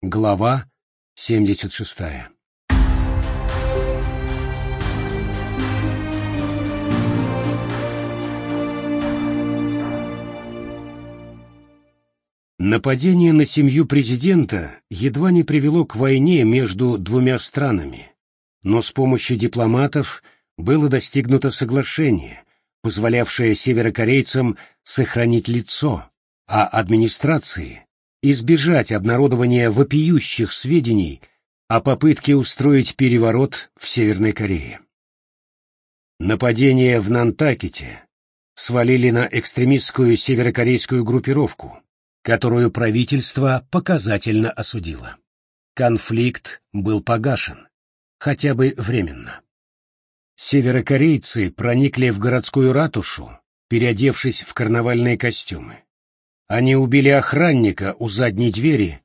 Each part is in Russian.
Глава 76. Нападение на семью президента едва не привело к войне между двумя странами, но с помощью дипломатов было достигнуто соглашение, позволявшее северокорейцам сохранить лицо, а администрации избежать обнародования вопиющих сведений о попытке устроить переворот в Северной Корее. Нападение в Нантакете свалили на экстремистскую северокорейскую группировку, которую правительство показательно осудило. Конфликт был погашен, хотя бы временно. Северокорейцы проникли в городскую ратушу, переодевшись в карнавальные костюмы. Они убили охранника у задней двери,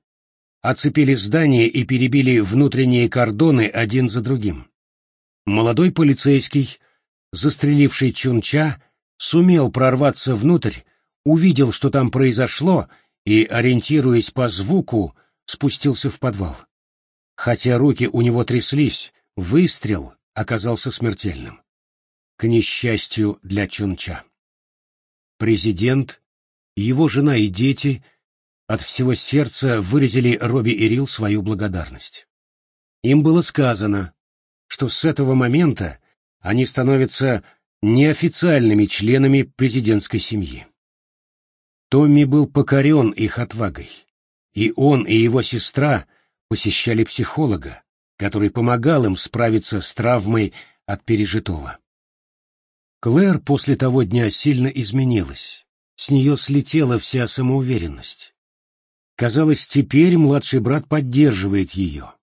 оцепили здание и перебили внутренние кордоны один за другим. Молодой полицейский, застреливший Чунча, сумел прорваться внутрь, увидел, что там произошло, и, ориентируясь по звуку, спустился в подвал. Хотя руки у него тряслись, выстрел оказался смертельным. К несчастью для Чунча. Президент его жена и дети от всего сердца выразили Робби и Рил свою благодарность. Им было сказано, что с этого момента они становятся неофициальными членами президентской семьи. Томми был покорен их отвагой, и он и его сестра посещали психолога, который помогал им справиться с травмой от пережитого. Клэр после того дня сильно изменилась с нее слетела вся самоуверенность. Казалось, теперь младший брат поддерживает ее,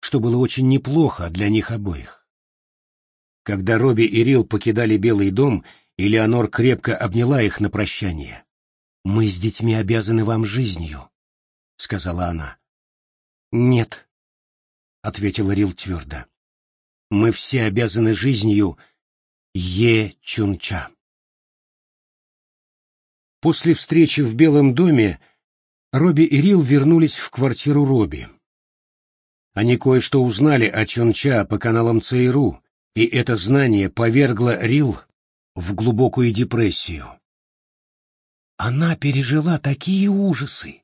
что было очень неплохо для них обоих. Когда Робби и Рил покидали Белый дом, Элеонор крепко обняла их на прощание. «Мы с детьми обязаны вам жизнью», — сказала она. «Нет», — ответила Рил твердо. «Мы все обязаны жизнью Е Чунча». После встречи в Белом доме Робби и Рил вернулись в квартиру Робби. Они кое-что узнали о Чонча по каналам ЦРУ, и это знание повергло Рил в глубокую депрессию. Она пережила такие ужасы.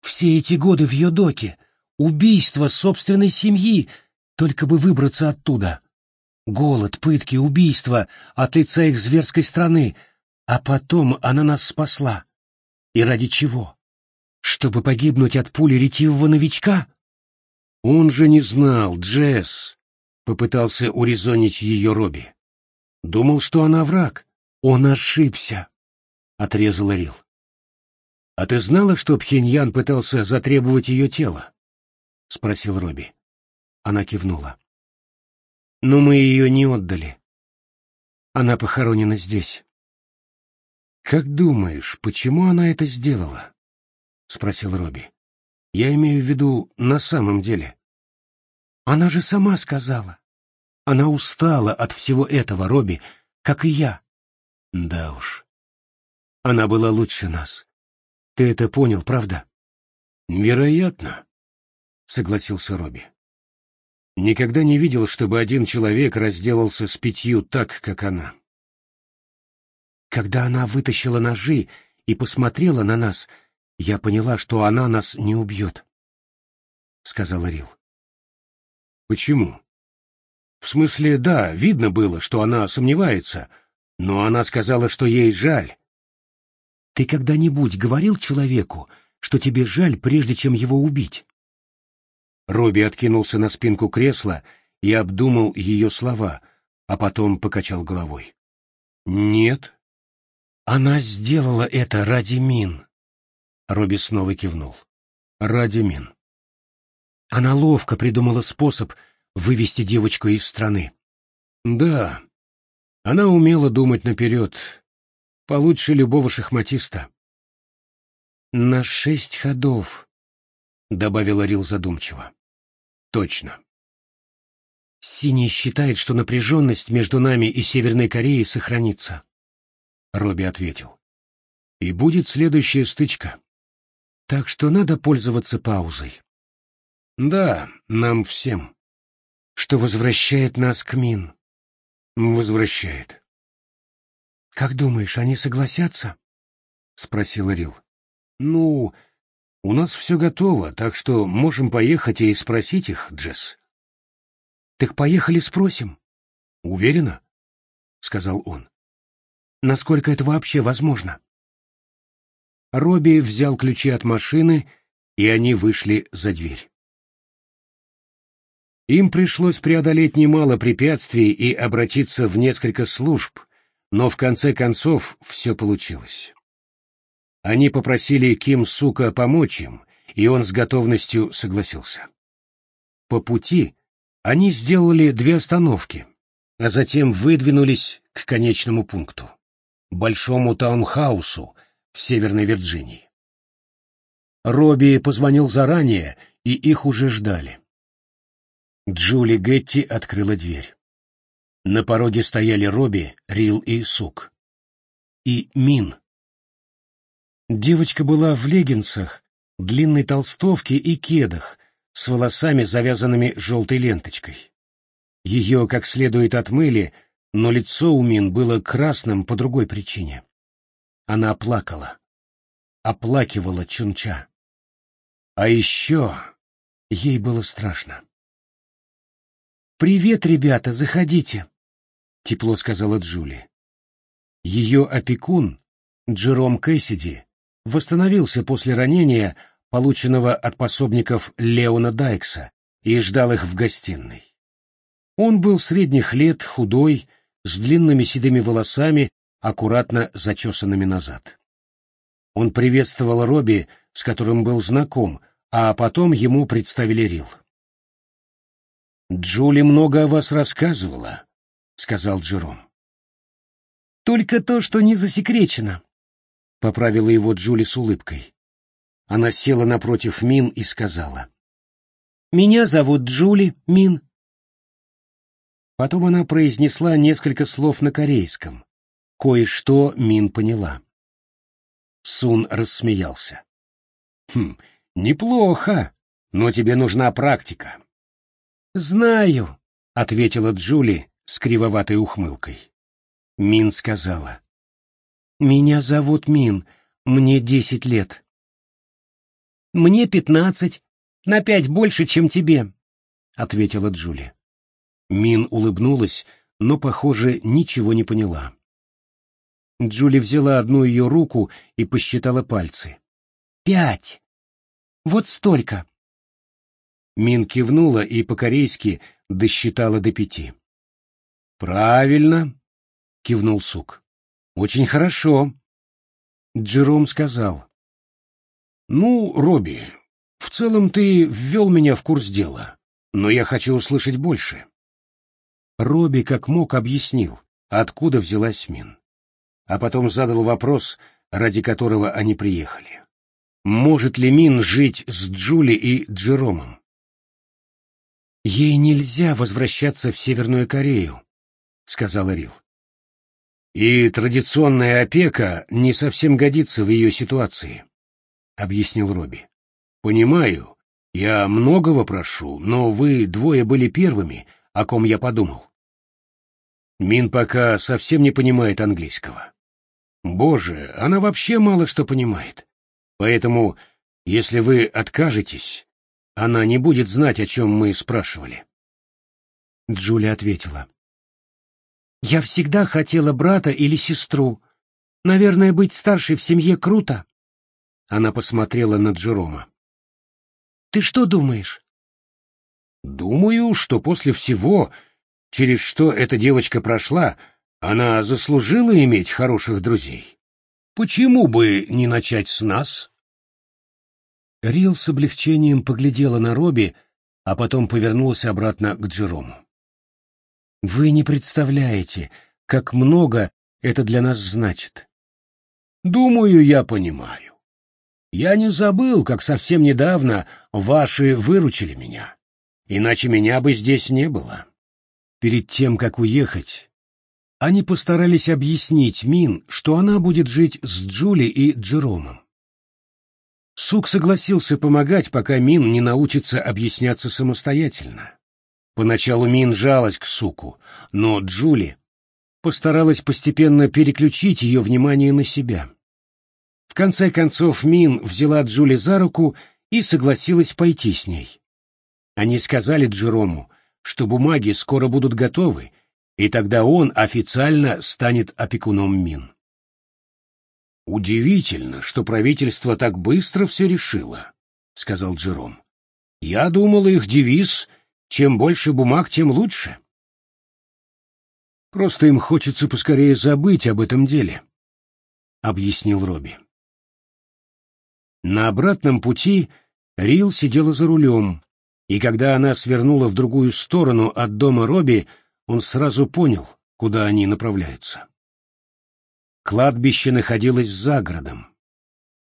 Все эти годы в Йодоке, убийство собственной семьи, только бы выбраться оттуда. Голод, пытки, убийства от лица их зверской страны — а потом она нас спасла. И ради чего? Чтобы погибнуть от пули ретивого новичка? Он же не знал, Джесс, — попытался урезонить ее Робби. Думал, что она враг. Он ошибся, — отрезала Рил. А ты знала, что Пхеньян пытался затребовать ее тело? — спросил Робби. Она кивнула. Но мы ее не отдали. Она похоронена здесь. «Как думаешь, почему она это сделала?» — спросил Робби. «Я имею в виду на самом деле». «Она же сама сказала. Она устала от всего этого, Робби, как и я». «Да уж. Она была лучше нас. Ты это понял, правда?» «Вероятно», — согласился Робби. «Никогда не видел, чтобы один человек разделался с пятью так, как она». Когда она вытащила ножи и посмотрела на нас, я поняла, что она нас не убьет, — сказала Рил. Почему? В смысле, да, видно было, что она сомневается, но она сказала, что ей жаль. Ты когда-нибудь говорил человеку, что тебе жаль, прежде чем его убить? Робби откинулся на спинку кресла и обдумал ее слова, а потом покачал головой. «Нет», она сделала это ради Мин. Робби снова кивнул. Ради Мин. Она ловко придумала способ вывести девочку из страны. Да, она умела думать наперед, получше любого шахматиста. На шесть ходов, добавила Рил задумчиво. Точно. Синий считает, что напряженность между нами и Северной Кореей сохранится. Робби ответил. И будет следующая стычка. Так что надо пользоваться паузой. Да, нам всем. Что возвращает нас к Мин. Возвращает. Как думаешь, они согласятся? Спросил Рил. Ну, у нас все готово, так что можем поехать и спросить их, Джесс. Так поехали спросим. Уверена? Сказал он. Насколько это вообще возможно? Робби взял ключи от машины, и они вышли за дверь. Им пришлось преодолеть немало препятствий и обратиться в несколько служб, но в конце концов все получилось. Они попросили Ким Сука помочь им, и он с готовностью согласился. По пути они сделали две остановки, а затем выдвинулись к конечному пункту — большому таунхаусу в Северной Вирджинии. Робби позвонил заранее, и их уже ждали. Джули Гетти открыла дверь. На пороге стояли Робби, Рил и Сук. И Мин. Девочка была в леггинсах, длинной толстовке и кедах, с волосами, завязанными желтой ленточкой. Ее как следует отмыли, но лицо у Мин было красным по другой причине. Она плакала. Оплакивала Чунча. А еще ей было страшно. «Привет, ребята, заходите», — тепло сказала Джули. Ее опекун, Джером Кэссиди, восстановился после ранения, полученного от пособников Леона Дайкса, и ждал их в гостиной. Он был средних лет, худой, с длинными седыми волосами, аккуратно зачесанными назад. Он приветствовал Робби, с которым был знаком, а потом ему представили Рил. «Джули много о вас рассказывала», — сказал Джером. «Только то, что не засекречено», — поправила его Джули с улыбкой. Она села напротив Мин и сказала. «Меня зовут Джули, Мин». Потом она произнесла несколько слов на корейском. Кое-что Мин поняла. Сун рассмеялся. «Хм, неплохо, но тебе нужна практика. «Знаю», — ответила Джули с кривоватой ухмылкой. Мин сказала. «Меня зовут Мин, мне десять лет». «Мне пятнадцать, на пять больше, чем тебе», — ответила Джули. Мин улыбнулась, но, похоже, ничего не поняла. Джули взяла одну ее руку и посчитала пальцы. «Пять! Вот столько!» Мин кивнула и по-корейски досчитала до пяти. «Правильно», — кивнул Сук. «Очень хорошо». Джером сказал. «Ну, Робби, в целом ты ввел меня в курс дела, но я хочу услышать больше». Робби как мог объяснил, откуда взялась Мин. А потом задал вопрос, ради которого они приехали. Может ли Мин жить с Джули и Джеромом? «Ей нельзя возвращаться в Северную Корею», — сказала Рил. «И традиционная опека не совсем годится в ее ситуации», — объяснил Робби. «Понимаю, я многого прошу, но вы двое были первыми, о ком я подумал. Мин пока совсем не понимает английского. Боже, она вообще мало что понимает. Поэтому, если вы откажетесь, она не будет знать, о чем мы спрашивали. Джулия ответила. «Я всегда хотела брата или сестру. Наверное, быть старшей в семье круто». Она посмотрела на Джерома. «Ты что думаешь?» «Думаю, что после всего, через что эта девочка прошла, она заслужила иметь хороших друзей. Почему бы не начать с нас?» Рил с облегчением поглядела на Робби, а потом повернулась обратно к Джерому. «Вы не представляете, как много это для нас значит». «Думаю, я понимаю. Я не забыл, как совсем недавно ваши выручили меня, иначе меня бы здесь не было». Перед тем, как уехать, они постарались объяснить Мин, что она будет жить с Джули и Джеромом. Сук согласился помогать, пока Мин не научится объясняться самостоятельно. Поначалу Мин жалась к Суку, но Джули постаралась постепенно переключить ее внимание на себя. В конце концов Мин взяла Джули за руку и согласилась пойти с ней. Они сказали Джерому, что бумаги скоро будут готовы, и тогда он официально станет опекуном Мин. «Удивительно, что правительство так быстро все решило», — сказал Джером. «Я думал, их девиз «чем больше бумаг, тем лучше». «Просто им хочется поскорее забыть об этом деле», — объяснил Робби. На обратном пути Рил сидела за рулем, и когда она свернула в другую сторону от дома Робби, он сразу понял, куда они направляются. Кладбище находилось за городом.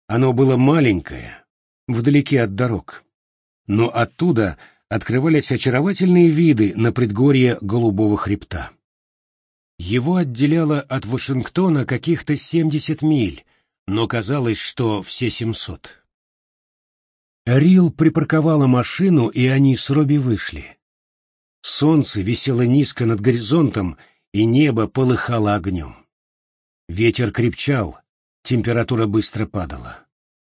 Оно было маленькое, вдалеке от дорог. Но оттуда открывались очаровательные виды на предгорье Голубого хребта. Его отделяло от Вашингтона каких-то 70 миль, но казалось, что все 700. Рил припарковала машину, и они с Робби вышли. Солнце висело низко над горизонтом, и небо полыхало огнем. Ветер крепчал, температура быстро падала.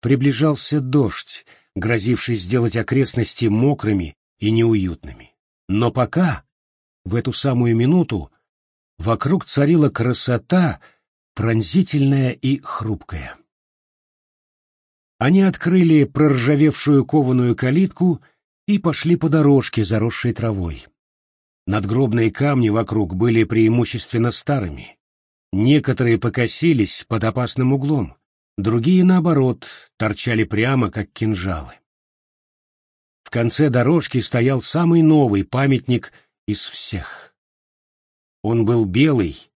Приближался дождь, грозивший сделать окрестности мокрыми и неуютными. Но пока, в эту самую минуту, вокруг царила красота, пронзительная и хрупкая. Они открыли проржавевшую кованую калитку и пошли по дорожке, заросшей травой. Надгробные камни вокруг были преимущественно старыми, Некоторые покосились под опасным углом, другие, наоборот, торчали прямо, как кинжалы. В конце дорожки стоял самый новый памятник из всех. Он был белый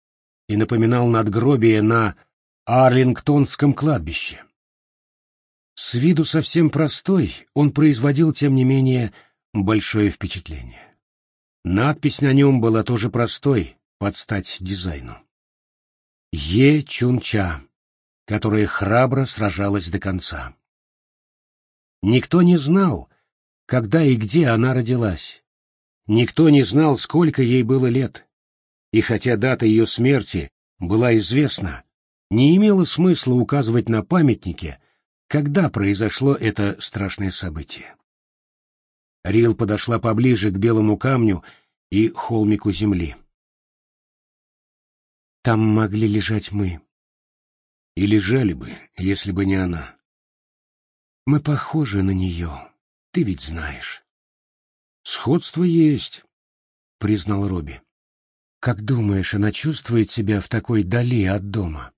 и напоминал надгробие на Арлингтонском кладбище. С виду совсем простой, он производил, тем не менее, большое впечатление. Надпись на нем была тоже простой, под стать дизайну. Е Чунча, которая храбро сражалась до конца. Никто не знал, когда и где она родилась. Никто не знал, сколько ей было лет. И хотя дата ее смерти была известна, не имело смысла указывать на памятнике, когда произошло это страшное событие. Рил подошла поближе к белому камню и холмику земли. Там могли лежать мы. И лежали бы, если бы не она. Мы похожи на нее, ты ведь знаешь. Сходство есть, признал Робби. Как думаешь, она чувствует себя в такой дали от дома?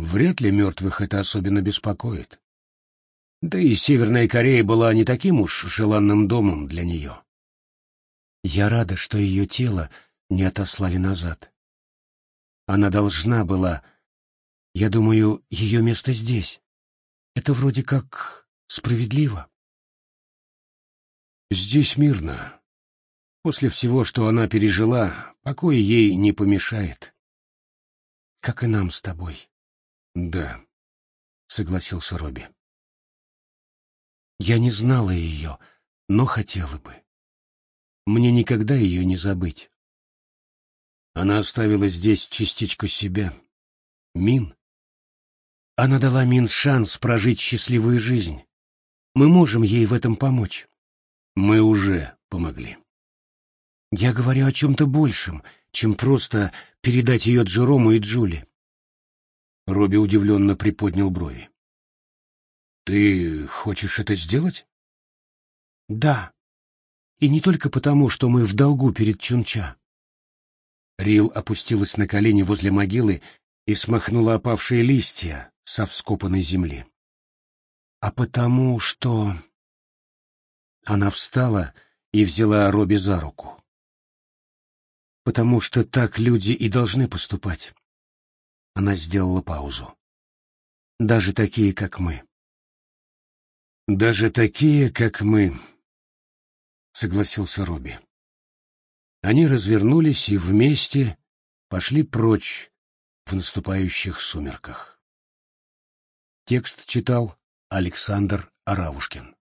Вряд ли мертвых это особенно беспокоит. Да и Северная Корея была не таким уж желанным домом для нее. Я рада, что ее тело не отослали назад. Она должна была... Я думаю, ее место здесь. Это вроде как справедливо. Здесь мирно. После всего, что она пережила, покой ей не помешает. Как и нам с тобой. Да, согласился Робби. Я не знала ее, но хотела бы. Мне никогда ее не забыть. Она оставила здесь частичку себя. Мин. Она дала Мин шанс прожить счастливую жизнь. Мы можем ей в этом помочь. Мы уже помогли. Я говорю о чем-то большем, чем просто передать ее Джерому и Джули. Робби удивленно приподнял брови. «Ты хочешь это сделать?» «Да. И не только потому, что мы в долгу перед Чунча. Рил опустилась на колени возле могилы и смахнула опавшие листья со вскопанной земли. А потому что... Она встала и взяла Робби за руку. Потому что так люди и должны поступать. Она сделала паузу. Даже такие, как мы. Даже такие, как мы, согласился Робби. Они развернулись и вместе пошли прочь в наступающих сумерках. Текст читал Александр Аравушкин